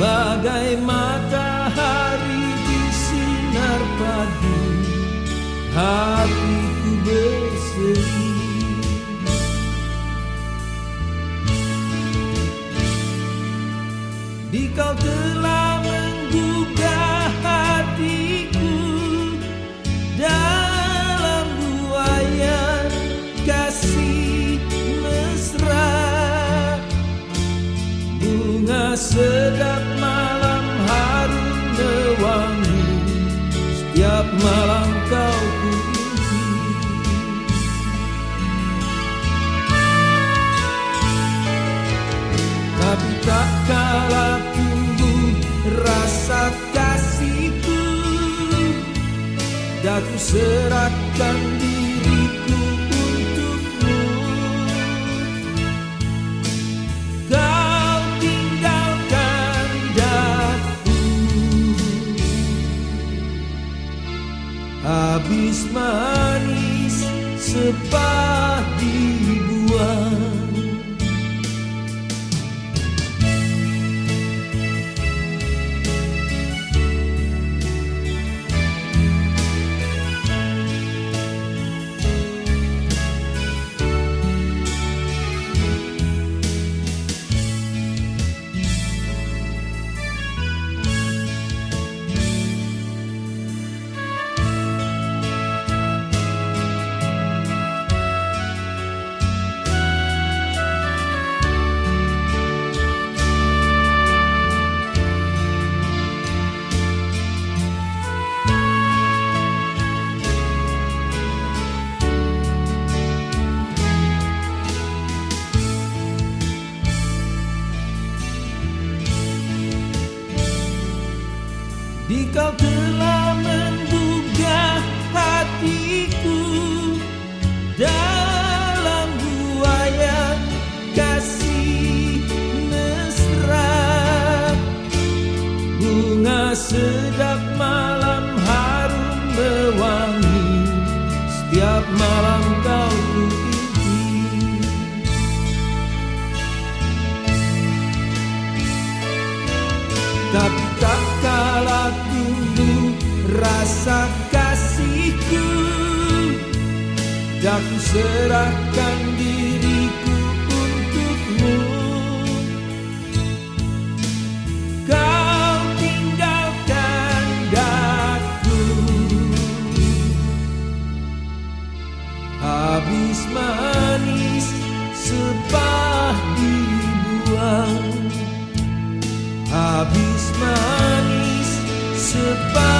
Bagai matahari di sinar pagi Hatiku berseri Di kau telah Setiap malam kau kuimpi Tapi tak kalah tumbuh rasa kasihku. Daku serahkan diriku manis sepah kau telah menggugah hatiku Dalam buaya kasih mesra. Bunga sedap malam rasa kasihku Dan serahkan diriku untukmu. Kau tinggalkan daku Habis manis sepah dibuang. Habis manis sepah